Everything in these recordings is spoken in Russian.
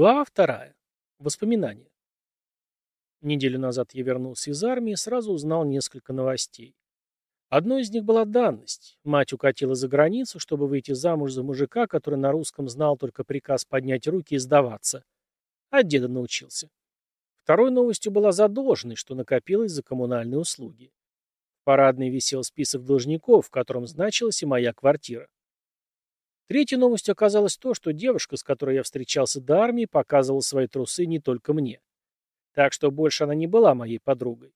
Глава вторая. Воспоминания. Неделю назад я вернулся из армии и сразу узнал несколько новостей. Одной из них была данность. Мать укатила за границу, чтобы выйти замуж за мужика, который на русском знал только приказ поднять руки и сдаваться. От деда научился. Второй новостью была задолженность, что накопилось за коммунальные услуги. В парадной висел список должников, в котором значилась и моя квартира. Третьей новостью оказалось то, что девушка, с которой я встречался до армии, показывала свои трусы не только мне. Так что больше она не была моей подругой.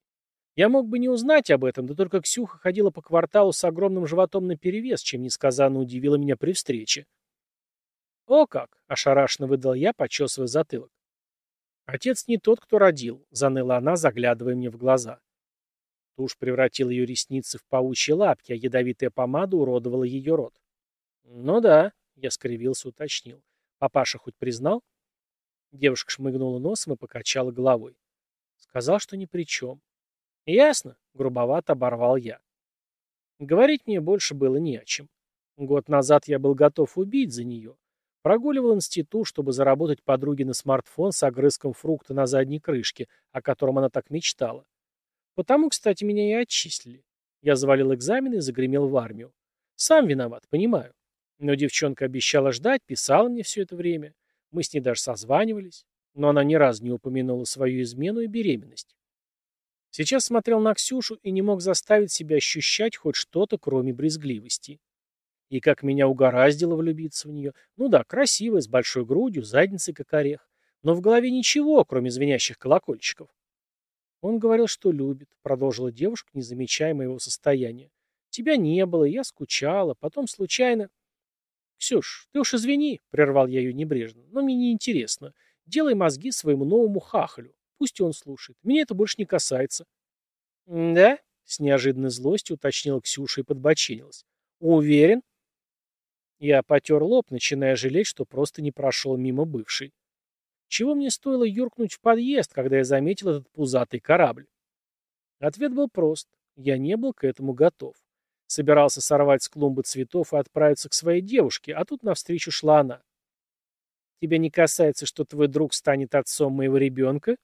Я мог бы не узнать об этом, да только Ксюха ходила по кварталу с огромным животом наперевес, чем несказанно удивила меня при встрече. «О как!» — ошарашенно выдал я, почесывая затылок. «Отец не тот, кто родил», — заныла она, заглядывая мне в глаза. Тушь превратила ее ресницы в паучьи лапки, а ядовитая помада уродовала ее рот. «Ну да», — я скривился, уточнил. «Папаша хоть признал?» Девушка шмыгнула носом и покачала головой. Сказал, что ни при чем. «Ясно», — грубовато оборвал я. Говорить мне больше было не о чем. Год назад я был готов убить за нее. Прогуливал институт, чтобы заработать подруге на смартфон с огрызком фрукта на задней крышке, о котором она так мечтала. Потому, кстати, меня и отчислили. Я завалил экзамены и загремел в армию. Сам виноват, понимаю. Но девчонка обещала ждать, писала мне все это время. Мы с ней даже созванивались. Но она ни разу не упомянула свою измену и беременность. Сейчас смотрел на Ксюшу и не мог заставить себя ощущать хоть что-то, кроме брезгливости. И как меня угораздило влюбиться в нее. Ну да, красивая, с большой грудью, задницей как орех. Но в голове ничего, кроме звенящих колокольчиков. Он говорил, что любит, продолжила девушка, не замечая моего состояния. Тебя не было, я скучала, потом случайно... «Ксюш, ты уж извини», — прервал я ее небрежно, — «но мне не интересно. Делай мозги своему новому хахалю. Пусть он слушает. Меня это больше не касается». «Да?» — с неожиданной злостью уточнила Ксюша и подбочинилась. «Уверен?» Я потер лоб, начиная жалеть, что просто не прошел мимо бывшей. Чего мне стоило юркнуть в подъезд, когда я заметил этот пузатый корабль? Ответ был прост. Я не был к этому готов. Собирался сорвать с клумбы цветов и отправиться к своей девушке, а тут навстречу шла она. «Тебя не касается, что твой друг станет отцом моего ребенка?»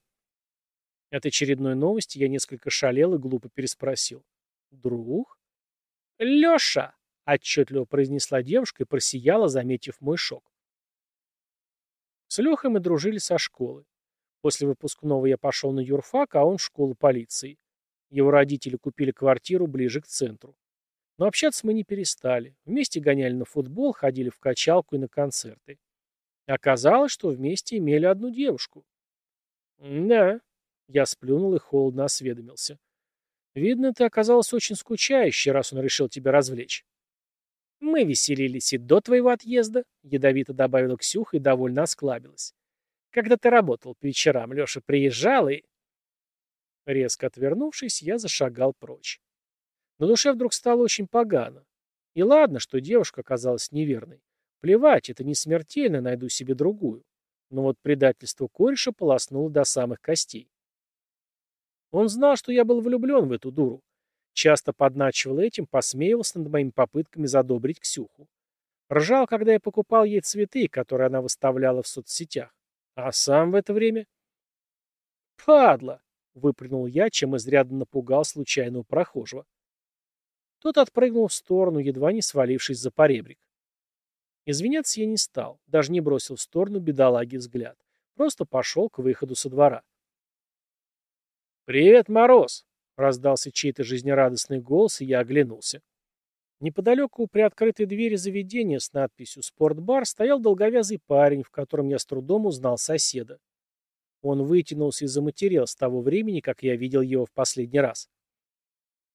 От очередной новости я несколько шалел и глупо переспросил. «Друг?» «Леша!» — отчетливо произнесла девушка и просияла, заметив мой шок. С Лехой мы дружили со школы. После выпускного я пошел на юрфак, а он в школу полиции. Его родители купили квартиру ближе к центру. Но общаться мы не перестали. Вместе гоняли на футбол, ходили в качалку и на концерты. Оказалось, что вместе имели одну девушку. «Да», — я сплюнул и холодно осведомился. «Видно, ты оказалась очень скучающей, раз он решил тебя развлечь». «Мы веселились и до твоего отъезда», — ядовито добавила Ксюха и довольно осклабилась. «Когда ты работал по вечерам, Леша приезжал и...» Резко отвернувшись, я зашагал прочь. На душе вдруг стало очень погано. И ладно, что девушка оказалась неверной. Плевать, это не смертельно, найду себе другую. Но вот предательство кореша полоснуло до самых костей. Он знал, что я был влюблен в эту дуру. Часто подначивал этим, посмеивался над моими попытками задобрить Ксюху. Ржал, когда я покупал ей цветы, которые она выставляла в соцсетях. А сам в это время... «Падла!» — выплюнул я, чем изрядно напугал случайного прохожего. Тот отпрыгнул в сторону, едва не свалившись за поребрик. Извиняться я не стал, даже не бросил в сторону бедолаги взгляд. Просто пошел к выходу со двора. «Привет, Мороз!» — раздался чей-то жизнерадостный голос, и я оглянулся. Неподалеку у приоткрытой двери заведения с надписью «Спортбар» стоял долговязый парень, в котором я с трудом узнал соседа. Он вытянулся и заматерел с того времени, как я видел его в последний раз.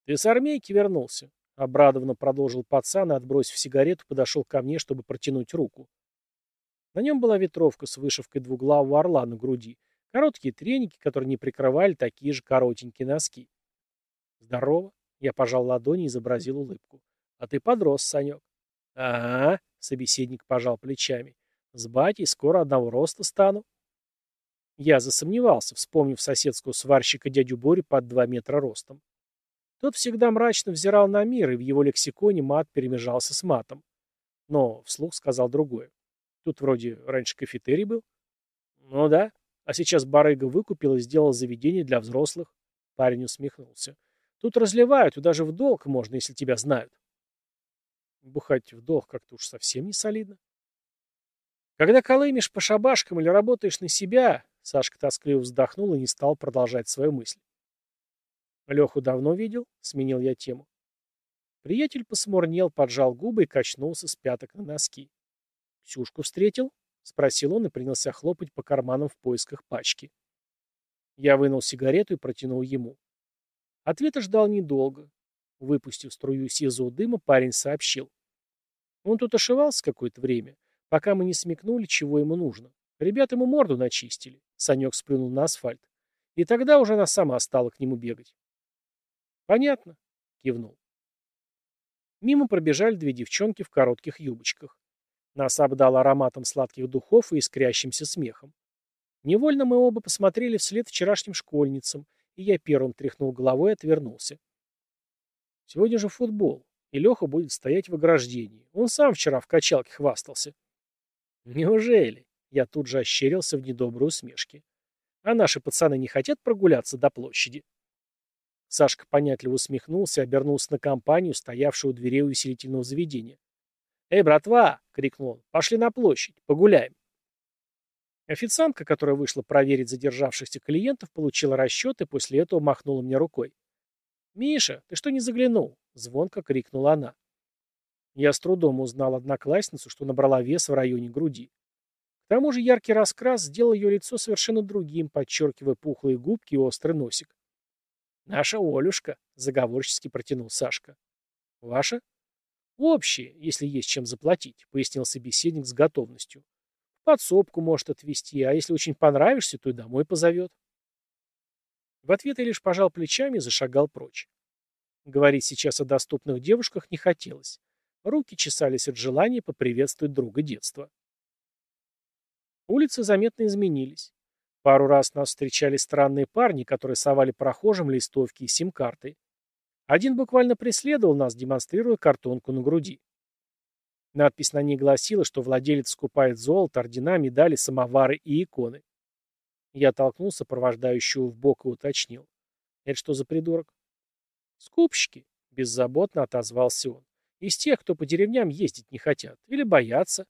«Ты с армейки вернулся?» — обрадованно продолжил пацан и, отбросив сигарету, подошел ко мне, чтобы протянуть руку. На нем была ветровка с вышивкой двуглавого орла на груди, короткие треники, которые не прикрывали такие же коротенькие носки. «Здорово!» — я пожал ладони и изобразил улыбку. «А ты подрос, Санек». «Ага», — собеседник пожал плечами. «С батей скоро одного роста стану». Я засомневался, вспомнив соседского сварщика дядю Борю под два метра ростом. Тот всегда мрачно взирал на мир, и в его лексиконе мат перемежался с матом. Но вслух сказал другое. Тут вроде раньше кафетерий был. Ну да. А сейчас барыга выкупил и сделал заведение для взрослых. Парень усмехнулся. Тут разливают, и даже в долг можно, если тебя знают. Бухать в долг как-то уж совсем не солидно. Когда колымешь по шабашкам или работаешь на себя, Сашка тоскливо вздохнул и не стал продолжать свою мысль. Леху давно видел? Сменил я тему. Приятель посмурнел, поджал губы и качнулся с пяток на носки. «Ксюшку встретил?» — спросил он и принялся хлопать по карманам в поисках пачки. Я вынул сигарету и протянул ему. Ответа ждал недолго. Выпустив струю сизого дыма, парень сообщил. Он тут ошивался какое-то время, пока мы не смекнули, чего ему нужно. Ребята ему морду начистили. Санек сплюнул на асфальт. И тогда уже она сама стала к нему бегать. «Понятно», — кивнул. Мимо пробежали две девчонки в коротких юбочках. Нас обдало ароматом сладких духов и искрящимся смехом. Невольно мы оба посмотрели вслед вчерашним школьницам, и я первым тряхнул головой и отвернулся. Сегодня же футбол, и Леха будет стоять в ограждении. Он сам вчера в качалке хвастался. Неужели? Я тут же ощерился в недоброй усмешке. А наши пацаны не хотят прогуляться до площади? Сашка понятливо усмехнулся и обернулся на компанию, стоявшую у дверей увеселительного заведения. «Эй, братва!» — крикнул он. «Пошли на площадь, погуляем!» Официантка, которая вышла проверить задержавшихся клиентов, получила расчет и после этого махнула мне рукой. «Миша, ты что не заглянул?» — звонко крикнула она. Я с трудом узнал одноклассницу, что набрала вес в районе груди. К тому же яркий раскрас сделал ее лицо совершенно другим, подчеркивая пухлые губки и острый носик. «Наша Олюшка», — заговорчески протянул Сашка. «Ваша?» «Общее, если есть чем заплатить», — пояснил собеседник с готовностью подсобку может отвезти, а если очень понравишься, то и домой позовет. В ответ я лишь пожал плечами и зашагал прочь. Говорить сейчас о доступных девушках не хотелось. Руки чесались от желания поприветствовать друга детства. Улицы заметно изменились. Пару раз нас встречали странные парни, которые совали прохожим листовки и сим-карты. Один буквально преследовал нас, демонстрируя картонку на груди. Надпись на ней гласила, что владелец скупает золото, ордена, медали, самовары и иконы. Я толкнул сопровождающего в бок и уточнил. «Это что за придурок?» «Скупщики», — беззаботно отозвался он. «Из тех, кто по деревням ездить не хотят. Или боятся».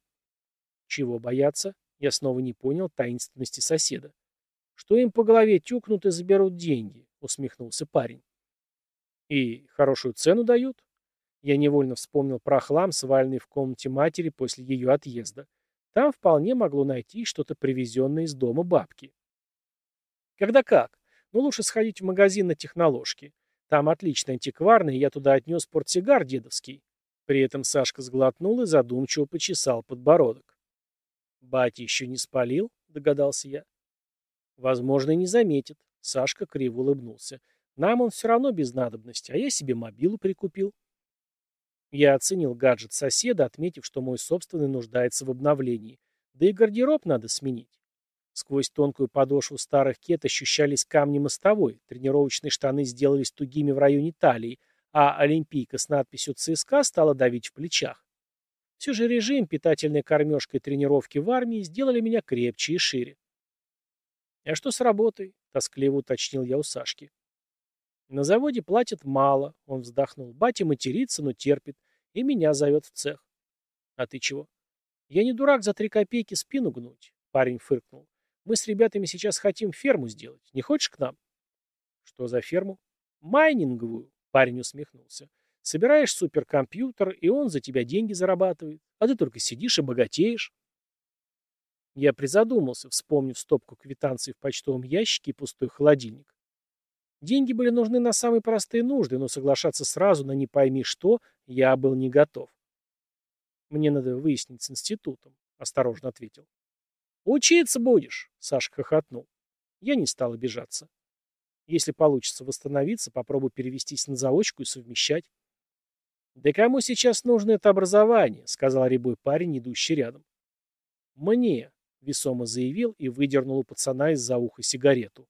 «Чего боятся?» Я снова не понял таинственности соседа. «Что им по голове тюкнут и заберут деньги?» — усмехнулся парень. «И хорошую цену дают?» Я невольно вспомнил про хлам, сваленный в комнате матери после ее отъезда. Там вполне могло найти что-то привезенное из дома бабки. Когда как? Ну, лучше сходить в магазин на техноложке. Там отличный антикварный, я туда отнес портсигар дедовский. При этом Сашка сглотнул и задумчиво почесал подбородок. «Батя еще не спалил?» — догадался я. «Возможно, и не заметит». Сашка криво улыбнулся. «Нам он все равно без надобности, а я себе мобилу прикупил». Я оценил гаджет соседа, отметив, что мой собственный нуждается в обновлении. Да и гардероб надо сменить. Сквозь тонкую подошву старых кет ощущались камни мостовой, тренировочные штаны сделались тугими в районе талии, а олимпийка с надписью ЦСКА стала давить в плечах. Все же режим, питательная кормежка и тренировки в армии сделали меня крепче и шире. «А что с работой?» — тоскливо уточнил я у Сашки. «На заводе платят мало», — он вздохнул. «Батя матерится, но терпит. И меня зовет в цех. А ты чего? Я не дурак за три копейки спину гнуть. Парень фыркнул. Мы с ребятами сейчас хотим ферму сделать. Не хочешь к нам? Что за ферму? Майнинговую. Парень усмехнулся. Собираешь суперкомпьютер, и он за тебя деньги зарабатывает. А ты только сидишь и богатеешь. Я призадумался, вспомнив стопку квитанций в почтовом ящике и пустой холодильник. Деньги были нужны на самые простые нужды, но соглашаться сразу на не пойми что я был не готов. «Мне надо выяснить с институтом», — осторожно ответил. «Учиться будешь», — Сашка хохотнул. Я не стал обижаться. Если получится восстановиться, попробую перевестись на заочку и совмещать. «Да кому сейчас нужно это образование?» — сказал рябой парень, идущий рядом. «Мне», — весомо заявил и выдернул у пацана из-за уха сигарету.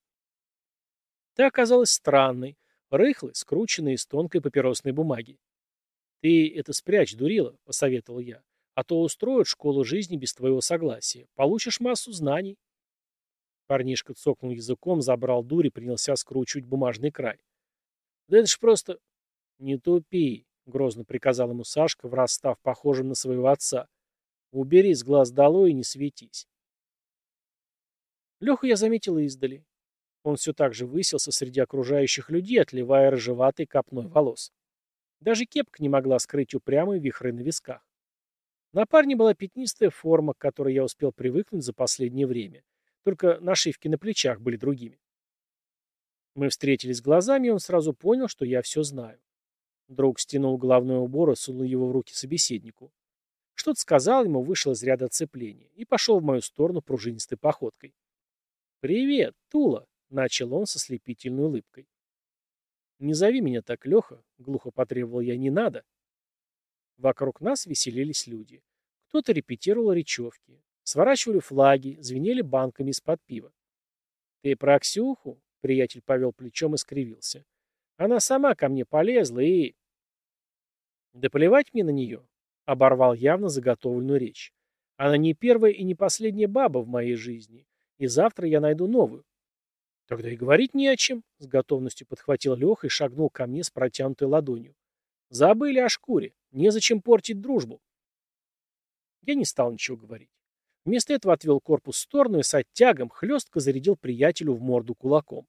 Та оказалась странной, рыхлой, скрученной из тонкой папиросной бумаги. «Ты это спрячь, дурила», — посоветовал я, «а то устроят школу жизни без твоего согласия. Получишь массу знаний». Парнишка цокнул языком, забрал дурь и принялся скручивать бумажный край. «Да это ж просто...» «Не тупи», — грозно приказал ему Сашка, враз став похожим на своего отца. «Убери с глаз долой и не светись». Леху я заметил издали. Он все так же высился среди окружающих людей, отливая рыжеватой копной волос. Даже кепка не могла скрыть упрямые вихры на висках. На парне была пятнистая форма, к которой я успел привыкнуть за последнее время. Только нашивки на плечах были другими. Мы встретились глазами, и он сразу понял, что я все знаю. Друг стянул головной убор и сунул его в руки собеседнику. Что-то сказал ему, вышел из ряда оцепления и пошел в мою сторону пружинистой походкой. «Привет, Тула!» — начал он со слепительной улыбкой. «Не зови меня так, Леха», — глухо потребовал я, — «не надо». Вокруг нас веселились люди. Кто-то репетировал речевки, сворачивали флаги, звенели банками из-под пива. «Ты про Ксюху?» — приятель повел плечом и скривился. «Она сама ко мне полезла и...» «Да плевать мне на нее», — оборвал явно заготовленную речь. «Она не первая и не последняя баба в моей жизни, и завтра я найду новую. Тогда и говорить не о чем, с готовностью подхватил Леха и шагнул ко мне с протянутой ладонью. Забыли о шкуре, незачем портить дружбу. Я не стал ничего говорить. Вместо этого отвел корпус в сторону и с оттягом хлестко зарядил приятелю в морду кулаком.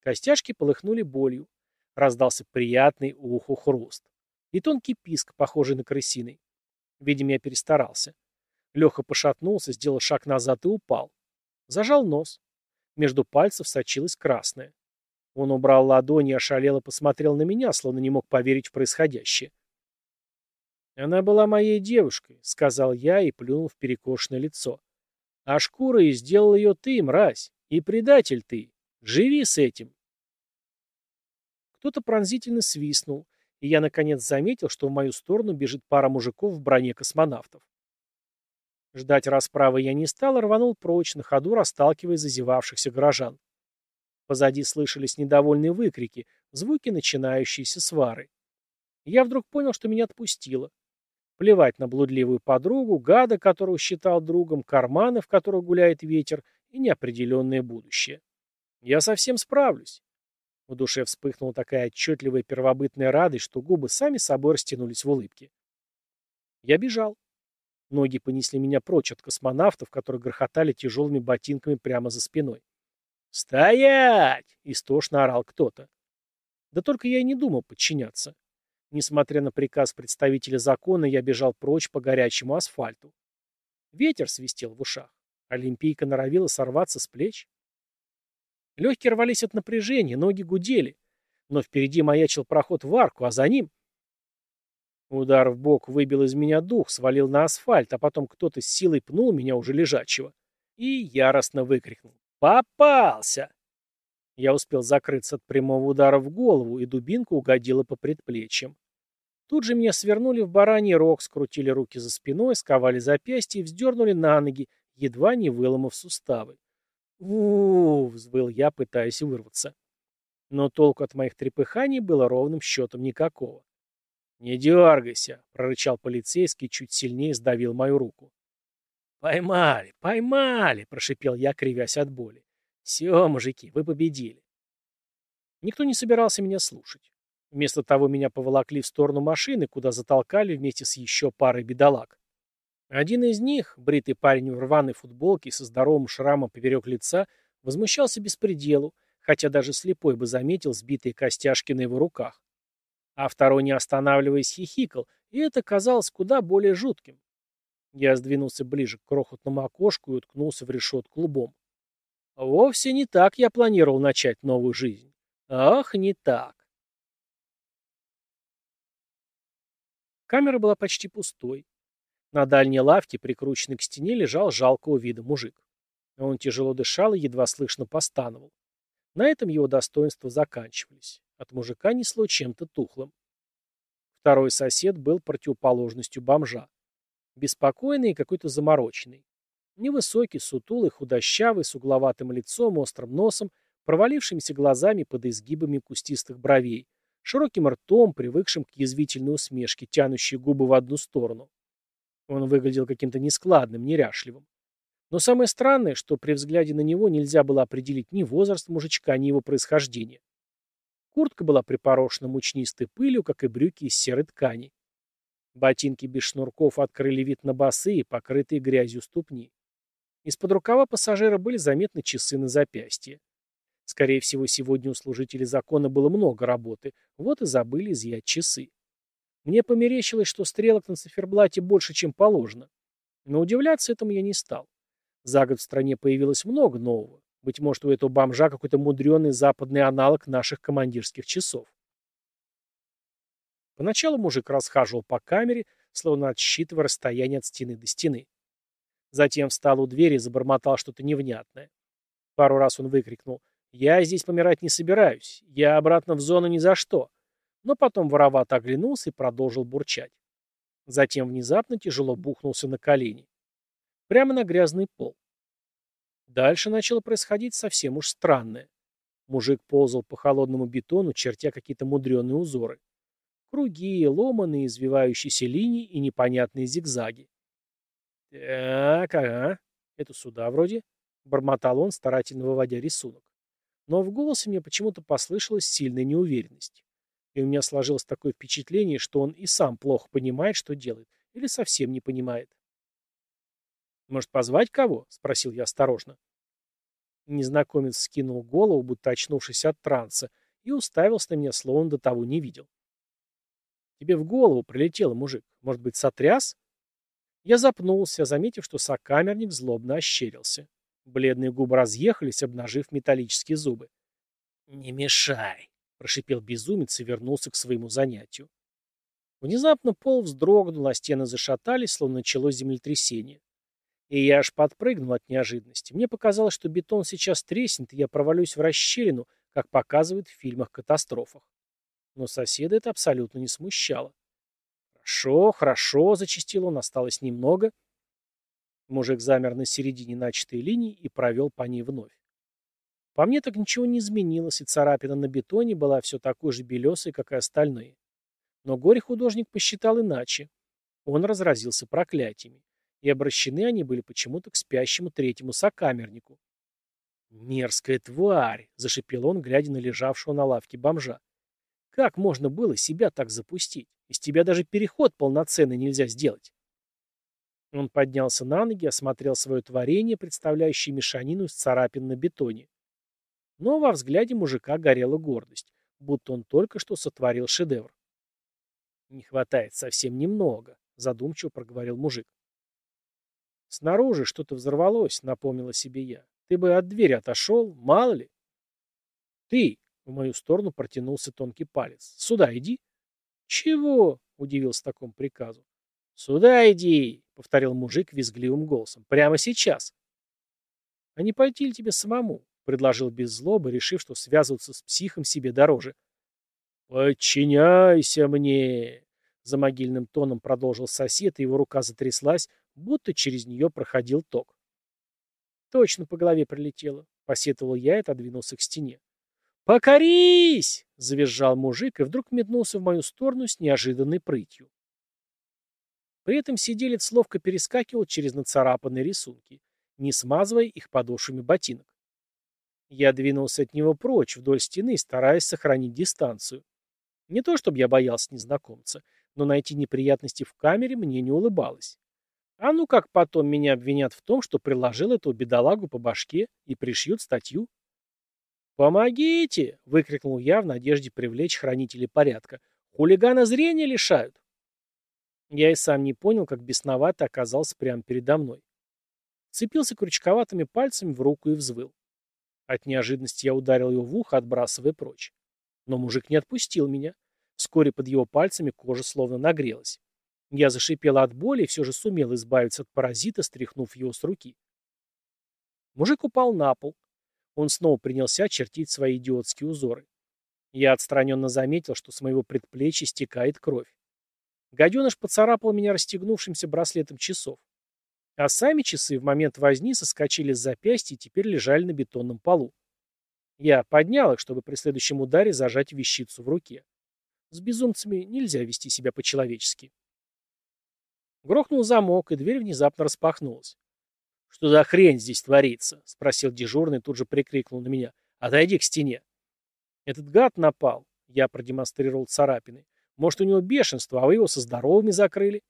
Костяшки полыхнули болью. Раздался приятный уху хруст. И тонкий писк, похожий на крысиный. Видимо, я перестарался. Леха пошатнулся, сделал шаг назад и упал. Зажал нос. Между пальцев сочилась красная. Он убрал ладони и ошалело посмотрел на меня, словно не мог поверить в происходящее. «Она была моей девушкой», — сказал я и плюнул в перекошенное лицо. «А шкурой сделал ее ты, мразь, и предатель ты. Живи с этим». Кто-то пронзительно свистнул, и я наконец заметил, что в мою сторону бежит пара мужиков в броне космонавтов. Ждать расправы я не стал, и рванул прочь, на ходу расталкивая зазевавшихся горожан. Позади слышались недовольные выкрики, звуки начинающейся свары. Я вдруг понял, что меня отпустило. Плевать на блудливую подругу, гада, которого считал другом, карманы, в которых гуляет ветер, и неопределенное будущее. Я совсем справлюсь. В душе вспыхнула такая отчетливая первобытная радость, что губы сами собой растянулись в улыбке. Я бежал. Ноги понесли меня прочь от космонавтов, которые грохотали тяжелыми ботинками прямо за спиной. «Стоять!» — истошно орал кто-то. Да только я и не думал подчиняться. Несмотря на приказ представителя закона, я бежал прочь по горячему асфальту. Ветер свистел в ушах. Олимпийка норовила сорваться с плеч. Легкие рвались от напряжения, ноги гудели. Но впереди маячил проход в арку, а за ним Удар в бок выбил из меня дух, свалил на асфальт, а потом кто-то с силой пнул меня уже лежачего и яростно выкрикнул. «Попался!» Я успел закрыться от прямого удара в голову, и дубинка угодила по предплечьям. Тут же меня свернули в бараний рог, скрутили руки за спиной, сковали запястья и вздернули на ноги, едва не выломав суставы. у, взвыл я, пытаясь вырваться. Но толку от моих трепыханий было ровным счетом никакого. «Не дергайся», — прорычал полицейский, чуть сильнее сдавил мою руку. «Поймали, поймали!» — прошипел я, кривясь от боли. «Все, мужики, вы победили». Никто не собирался меня слушать. Вместо того меня поволокли в сторону машины, куда затолкали вместе с еще парой бедолаг. Один из них, бритый парень в рваной футболке со здоровым шрамом поверек лица, возмущался беспределу, хотя даже слепой бы заметил сбитые костяшки на его руках а второй, не останавливаясь, хихикал, и это казалось куда более жутким. Я сдвинулся ближе к крохотному окошку и уткнулся в решетку лбом. Вовсе не так я планировал начать новую жизнь. Ах, не так. Камера была почти пустой. На дальней лавке, прикрученной к стене, лежал жалкого вида мужик. Он тяжело дышал и едва слышно постановал. На этом его достоинства заканчивались. От мужика несло чем-то тухлым. Второй сосед был противоположностью бомжа. Беспокойный и какой-то замороченный. Невысокий, сутулый, худощавый, с угловатым лицом, острым носом, провалившимися глазами под изгибами кустистых бровей, широким ртом, привыкшим к язвительной усмешке, тянущей губы в одну сторону. Он выглядел каким-то нескладным, неряшливым. Но самое странное, что при взгляде на него нельзя было определить ни возраст мужичка, ни его происхождение. Куртка была припорошена мучнистой пылью, как и брюки из серой ткани. Ботинки без шнурков открыли вид на босые, покрытые грязью ступни. Из-под рукава пассажира были заметны часы на запястье. Скорее всего, сегодня у служителей закона было много работы, вот и забыли изъять часы. Мне померещилось, что стрелок на циферблате больше, чем положено. Но удивляться этому я не стал. За год в стране появилось много нового. Быть может, у этого бомжа какой-то мудреный западный аналог наших командирских часов. Поначалу мужик расхаживал по камере, словно отсчитывая расстояние от стены до стены. Затем встал у двери и забормотал что-то невнятное. Пару раз он выкрикнул «Я здесь помирать не собираюсь. Я обратно в зону ни за что». Но потом воровато оглянулся и продолжил бурчать. Затем внезапно тяжело бухнулся на колени. Прямо на грязный пол. Дальше начало происходить совсем уж странное. Мужик ползал по холодному бетону, чертя какие-то мудреные узоры. Круги, ломаные, извивающиеся линии и непонятные зигзаги. «Так, ага, это сюда вроде», — бормотал он, старательно выводя рисунок но в голосе мне почему-то послышалась сильная неуверенность. И у меня сложилось такое впечатление, что он и сам плохо понимает, что делает, или совсем не понимает. «Может, позвать кого?» — спросил я осторожно. Незнакомец скинул голову, будто очнувшись от транса, и уставился на меня, словно до того не видел. «Тебе в голову прилетело, мужик. Может быть, сотряс?» Я запнулся, заметив, что сокамерник злобно ощерился. Бледные губы разъехались, обнажив металлические зубы. «Не мешай!» — прошипел безумец и вернулся к своему занятию. Внезапно пол вздрогнул, а стены зашатались, словно началось землетрясение. И я аж подпрыгнул от неожиданности. Мне показалось, что бетон сейчас треснет, и я провалюсь в расщелину, как показывают в фильмах-катастрофах. Но соседа это абсолютно не смущало. «Хорошо, хорошо», — зачастил он, — осталось немного — Мужик замер на середине начатой линии и провел по ней вновь. По мне так ничего не изменилось, и царапина на бетоне была все такой же белесой, как и остальные. Но горе-художник посчитал иначе. Он разразился проклятиями, и обращены они были почему-то к спящему третьему сокамернику. «Мерзкая тварь!» — зашипел он, глядя на лежавшего на лавке бомжа. «Как можно было себя так запустить? Из тебя даже переход полноценный нельзя сделать». Он поднялся на ноги, осмотрел свое творение, представляющее мешанину из царапин на бетоне. Но во взгляде мужика горела гордость, будто он только что сотворил шедевр. «Не хватает совсем немного», — задумчиво проговорил мужик. «Снаружи что-то взорвалось», — напомнила себе я. «Ты бы от двери отошел, мало ли». «Ты!» — в мою сторону протянулся тонкий палец. «Сюда иди». «Чего?» — удивился такому приказу. «Сюда иди!» — повторил мужик визгливым голосом. «Прямо сейчас!» «А не пойти ли тебе самому?» — предложил без злобы, решив, что связываться с психом себе дороже. «Подчиняйся мне!» — за могильным тоном продолжил сосед, и его рука затряслась, будто через нее проходил ток. «Точно по голове прилетело», — посетовал я и отодвинулся к стене. «Покорись!» — завизжал мужик и вдруг метнулся в мою сторону с неожиданной прытью. При этом сиделец ловко перескакивал через нацарапанные рисунки, не смазывая их подошвами ботинок. Я двинулся от него прочь вдоль стены, стараясь сохранить дистанцию. Не то чтобы я боялся незнакомца, но найти неприятности в камере мне не улыбалось. А ну как потом меня обвинят в том, что приложил эту бедолагу по башке и пришьют статью? «Помогите!» — выкрикнул я в надежде привлечь хранителей порядка. «Хулигана зрения лишают!» Я и сам не понял, как бесновато оказался прямо передо мной. Цепился крючковатыми пальцами в руку и взвыл. От неожиданности я ударил его в ухо, отбрасывая прочь. Но мужик не отпустил меня. Вскоре под его пальцами кожа словно нагрелась. Я зашипел от боли и все же сумел избавиться от паразита, стряхнув его с руки. Мужик упал на пол. Он снова принялся чертить свои идиотские узоры. Я отстраненно заметил, что с моего предплечья стекает кровь. Гаденыш поцарапал меня расстегнувшимся браслетом часов. А сами часы в момент возни соскочили с запястья и теперь лежали на бетонном полу. Я поднял их, чтобы при следующем ударе зажать вещицу в руке. С безумцами нельзя вести себя по-человечески. Грохнул замок, и дверь внезапно распахнулась. «Что за хрень здесь творится?» — спросил дежурный, тут же прикрикнул на меня. «Отойди к стене». «Этот гад напал», — я продемонстрировал царапины. «Может, у него бешенство, а вы его со здоровыми закрыли?»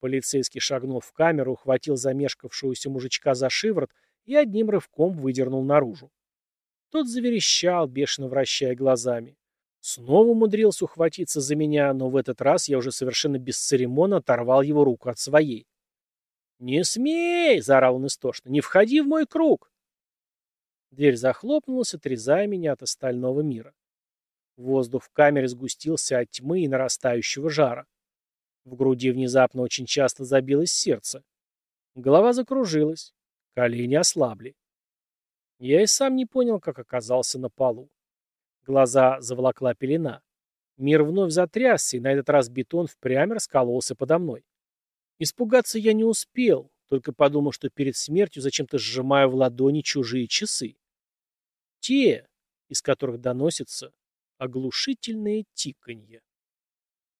Полицейский шагнул в камеру, ухватил замешкавшегося мужичка за шиворот и одним рывком выдернул наружу. Тот заверещал, бешено вращая глазами. Снова умудрился ухватиться за меня, но в этот раз я уже совершенно без церемона оторвал его руку от своей. «Не смей!» — заорал он истошно. «Не входи в мой круг!» Дверь захлопнулась, отрезая меня от остального мира. Воздух в камере сгустился от тьмы и нарастающего жара. В груди внезапно очень часто забилось сердце. Голова закружилась, колени ослабли. Я и сам не понял, как оказался на полу. Глаза заволокла пелена. Мир вновь затрясся, и на этот раз бетон впрямь раскололся подо мной. Испугаться я не успел, только подумал, что перед смертью зачем-то сжимаю в ладони чужие часы. Те, из которых доносится оглушительное тиканье.